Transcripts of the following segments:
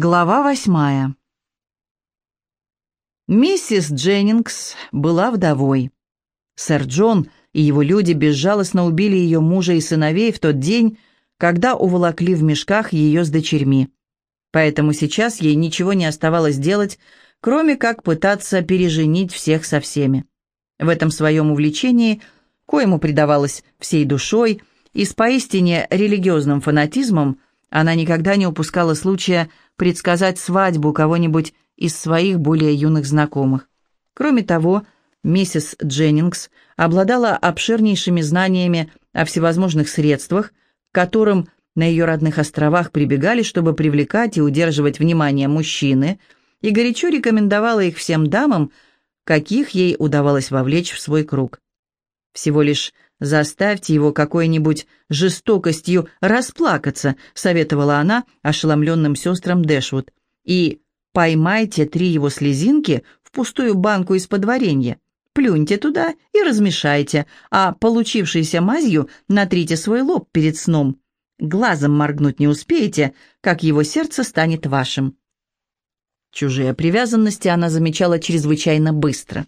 Глава восьмая. Миссис Дженнингс была вдовой. Сэр Джон и его люди безжалостно убили ее мужа и сыновей в тот день, когда уволокли в мешках ее с дочерьми. Поэтому сейчас ей ничего не оставалось делать, кроме как пытаться переженить всех со всеми. В этом своем увлечении, коему предавалась всей душой и с поистине религиозным фанатизмом, она никогда не упускала случая предсказать свадьбу кого-нибудь из своих более юных знакомых. Кроме того, миссис Дженнингс обладала обширнейшими знаниями о всевозможных средствах, которым на ее родных островах прибегали, чтобы привлекать и удерживать внимание мужчины, и горячо рекомендовала их всем дамам, каких ей удавалось вовлечь в свой круг. Всего лишь «Заставьте его какой-нибудь жестокостью расплакаться», — советовала она ошеломленным сестрам Дэшвуд. «И поймайте три его слезинки в пустую банку из-под варенья, плюньте туда и размешайте, а получившейся мазью натрите свой лоб перед сном. Глазом моргнуть не успеете, как его сердце станет вашим». Чужие привязанности она замечала чрезвычайно быстро.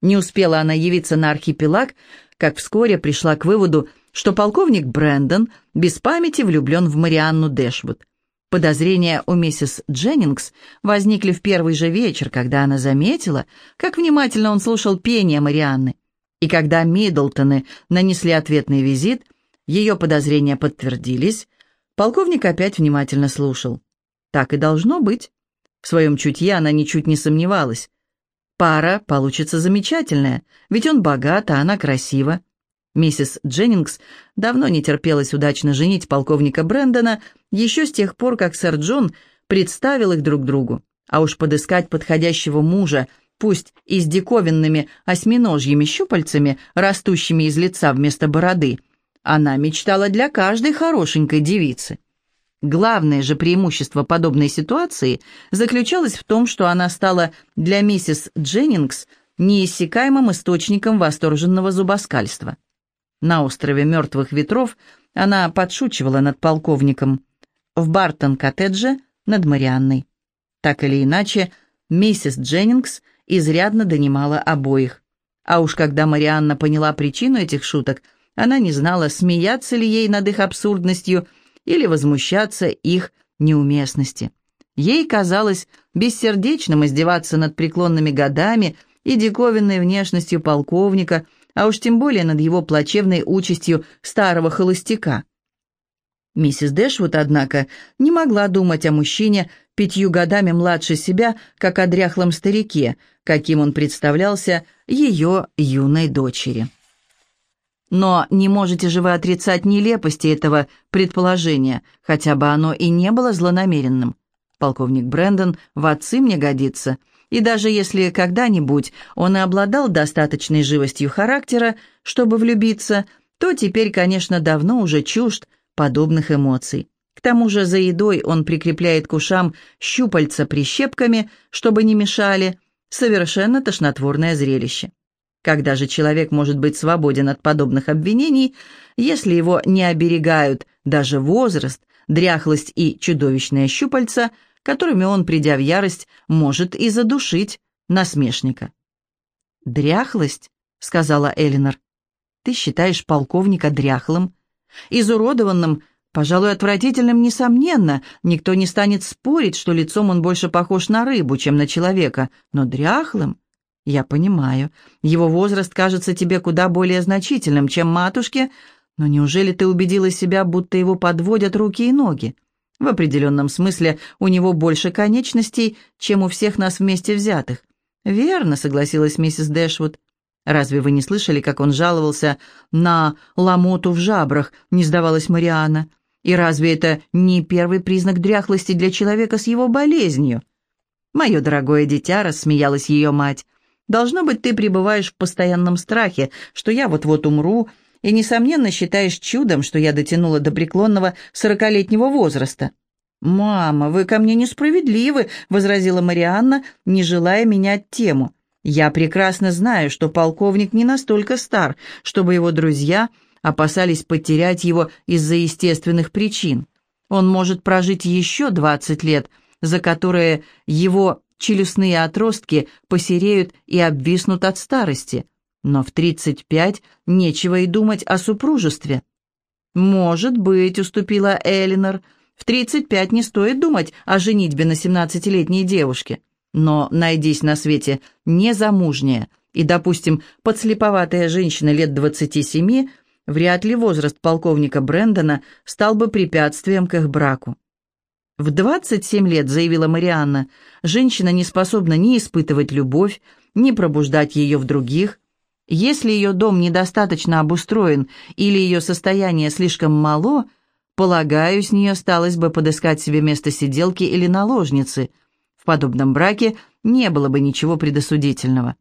Не успела она явиться на архипелаг, как вскоре пришла к выводу, что полковник Брэндон без памяти влюблен в Марианну Дэшвуд. Подозрения у миссис Дженнингс возникли в первый же вечер, когда она заметила, как внимательно он слушал пение Марианны. И когда Миддлтоны нанесли ответный визит, ее подозрения подтвердились, полковник опять внимательно слушал. Так и должно быть. В своем чутье она ничуть не сомневалась. Пара получится замечательная, ведь он богат, а она красива. Миссис Дженнингс давно не терпелась удачно женить полковника Брэндона еще с тех пор, как сэр Джон представил их друг другу. А уж подыскать подходящего мужа, пусть и с диковинными осьминожьими щупальцами, растущими из лица вместо бороды, она мечтала для каждой хорошенькой девицы. Главное же преимущество подобной ситуации заключалось в том, что она стала для миссис Дженнингс неиссякаемым источником восторженного зубоскальства. На острове Мертвых Ветров она подшучивала над полковником, в Бартон-коттедже над Марианной. Так или иначе, миссис Дженнингс изрядно донимала обоих. А уж когда Марианна поняла причину этих шуток, она не знала, смеяться ли ей над их абсурдностью – или возмущаться их неуместности. Ей казалось бессердечным издеваться над преклонными годами и диковинной внешностью полковника, а уж тем более над его плачевной участью старого холостяка. Миссис Дэшвуд, однако, не могла думать о мужчине пятью годами младше себя, как о дряхлом старике, каким он представлялся ее юной дочери. Но не можете же вы отрицать нелепости этого предположения, хотя бы оно и не было злонамеренным. Полковник Брэндон в отцы мне годится, и даже если когда-нибудь он и обладал достаточной живостью характера, чтобы влюбиться, то теперь, конечно, давно уже чужд подобных эмоций. К тому же за едой он прикрепляет к ушам щупальца прищепками, чтобы не мешали. Совершенно тошнотворное зрелище. Когда же человек может быть свободен от подобных обвинений, если его не оберегают даже возраст, дряхлость и чудовищные щупальца, которыми он, придя в ярость, может и задушить насмешника? «Дряхлость?» — сказала Элинор. «Ты считаешь полковника дряхлым? Изуродованным, пожалуй, отвратительным, несомненно. Никто не станет спорить, что лицом он больше похож на рыбу, чем на человека, но дряхлым...» «Я понимаю. Его возраст кажется тебе куда более значительным, чем матушке, но неужели ты убедила себя, будто его подводят руки и ноги? В определенном смысле у него больше конечностей, чем у всех нас вместе взятых». «Верно», — согласилась миссис Дэшвуд. «Разве вы не слышали, как он жаловался на ломоту в жабрах?» — не сдавалась Мариана. «И разве это не первый признак дряхлости для человека с его болезнью?» «Мое дорогое дитя», — рассмеялась ее мать, — Должно быть, ты пребываешь в постоянном страхе, что я вот-вот умру, и, несомненно, считаешь чудом, что я дотянула до преклонного сорокалетнего возраста». «Мама, вы ко мне несправедливы», — возразила Марианна, не желая менять тему. «Я прекрасно знаю, что полковник не настолько стар, чтобы его друзья опасались потерять его из-за естественных причин. Он может прожить еще двадцать лет, за которые его челюстные отростки посереют и обвиснут от старости. Но в 35 нечего и думать о супружестве. «Может быть», — уступила Элинор, — «в 35 не стоит думать о женитьбе на 17-летней девушке. Но найдись на свете незамужняя и, допустим, подслеповатая женщина лет 27, вряд ли возраст полковника Брэндона стал бы препятствием к их браку. В 27 лет, заявила Марианна, женщина не способна ни испытывать любовь, ни пробуждать ее в других. Если ее дом недостаточно обустроен или ее состояние слишком мало, полагаю, с нее сталось бы подыскать себе место сиделки или наложницы. В подобном браке не было бы ничего предосудительного.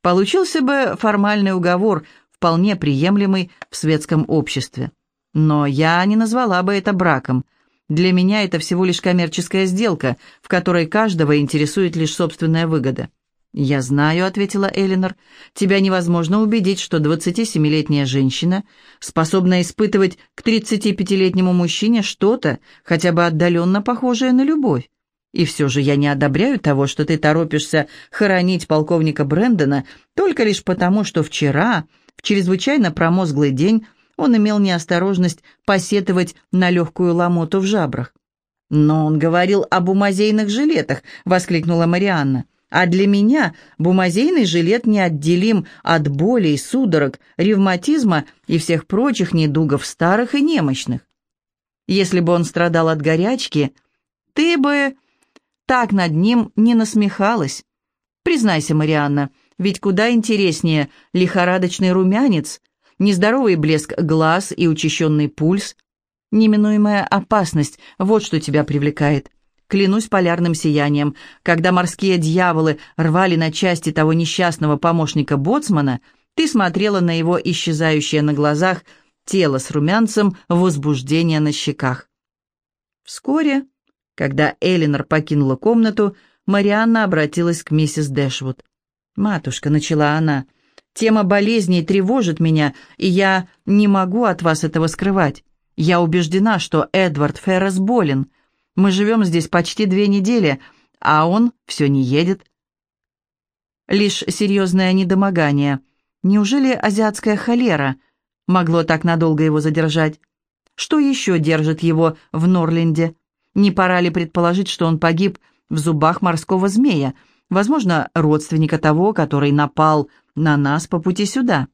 Получился бы формальный уговор, вполне приемлемый в светском обществе. Но я не назвала бы это браком – для меня это всего лишь коммерческая сделка, в которой каждого интересует лишь собственная выгода». «Я знаю», — ответила Элинор, — «тебя невозможно убедить, что 27-летняя женщина способна испытывать к 35-летнему мужчине что-то, хотя бы отдаленно похожее на любовь. И все же я не одобряю того, что ты торопишься хоронить полковника Брэндона только лишь потому, что вчера, в чрезвычайно промозглый день, он имел неосторожность посетовать на легкую ломоту в жабрах. «Но он говорил о бумазейных жилетах», — воскликнула Марианна. «А для меня бумазейный жилет неотделим от болей, судорог, ревматизма и всех прочих недугов старых и немощных. Если бы он страдал от горячки, ты бы так над ним не насмехалась. Признайся, Марианна, ведь куда интереснее лихорадочный румянец — нездоровый блеск глаз и учащенный пульс. Неминуемая опасность — вот что тебя привлекает. Клянусь полярным сиянием, когда морские дьяволы рвали на части того несчастного помощника боцмана, ты смотрела на его исчезающее на глазах тело с румянцем возбуждения на щеках. Вскоре, когда Элинор покинула комнату, Марианна обратилась к миссис Дэшвуд. «Матушка», — начала она, Тема болезней тревожит меня, и я не могу от вас этого скрывать. Я убеждена, что Эдвард Феррес болен. Мы живем здесь почти две недели, а он все не едет. Лишь серьезное недомогание. Неужели азиатская холера могло так надолго его задержать? Что еще держит его в Норленде? Не пора ли предположить, что он погиб в зубах морского змея, возможно, родственника того, который напал на нас по пути сюда.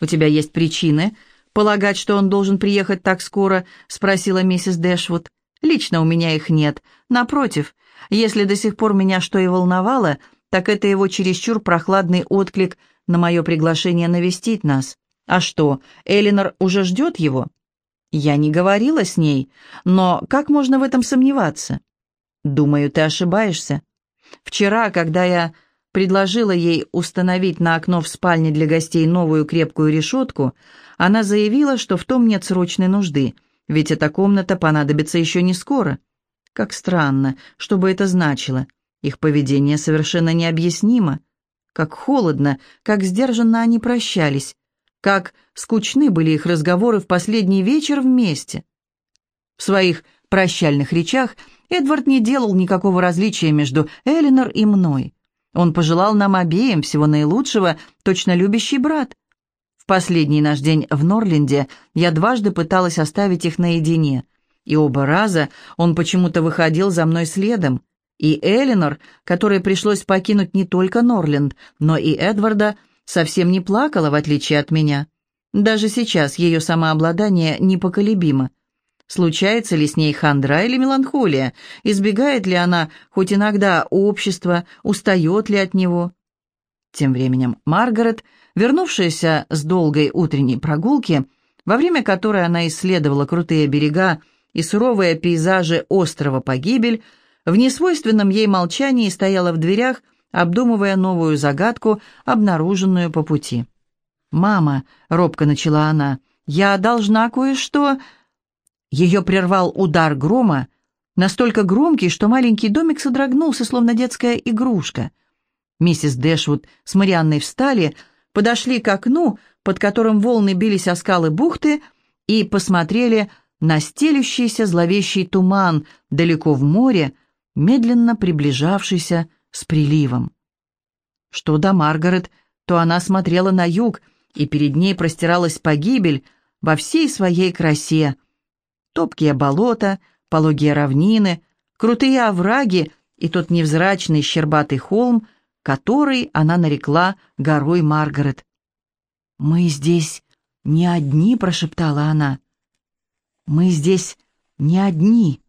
«У тебя есть причины полагать, что он должен приехать так скоро?» — спросила миссис Дэшвуд. «Лично у меня их нет. Напротив, если до сих пор меня что и волновало, так это его чересчур прохладный отклик на мое приглашение навестить нас. А что, Элинор уже ждет его?» «Я не говорила с ней, но как можно в этом сомневаться?» «Думаю, ты ошибаешься. Вчера, когда я предложила ей установить на окно в спальне для гостей новую крепкую решетку, она заявила, что в том нет срочной нужды, ведь эта комната понадобится еще не скоро. Как странно, что бы это значило. Их поведение совершенно необъяснимо. Как холодно, как сдержанно они прощались. Как скучны были их разговоры в последний вечер вместе. В своих прощальных речах Эдвард не делал никакого различия между Элинор и мной. Он пожелал нам обеим всего наилучшего, точно любящий брат. В последний наш день в Норленде я дважды пыталась оставить их наедине, и оба раза он почему-то выходил за мной следом. И Элинор, которой пришлось покинуть не только Норленд, но и Эдварда, совсем не плакала, в отличие от меня. Даже сейчас ее самообладание непоколебимо. Случается ли с ней хандра или меланхолия? Избегает ли она хоть иногда общества? Устает ли от него? Тем временем Маргарет, вернувшаяся с долгой утренней прогулки, во время которой она исследовала крутые берега и суровые пейзажи острова Погибель, в несвойственном ей молчании стояла в дверях, обдумывая новую загадку, обнаруженную по пути. «Мама», — робко начала она, — «я должна кое-что...» Ее прервал удар грома, настолько громкий, что маленький домик содрогнулся, словно детская игрушка. Миссис Дэшвуд с Марианной встали, подошли к окну, под которым волны бились о скалы бухты, и посмотрели на стелющийся зловещий туман далеко в море, медленно приближавшийся с приливом. Что до Маргарет, то она смотрела на юг, и перед ней простиралась погибель во всей своей красе. Топкие болота, пологие равнины, крутые овраги и тот невзрачный щербатый холм, который она нарекла горой Маргарет. «Мы здесь не одни», — прошептала она. «Мы здесь не одни».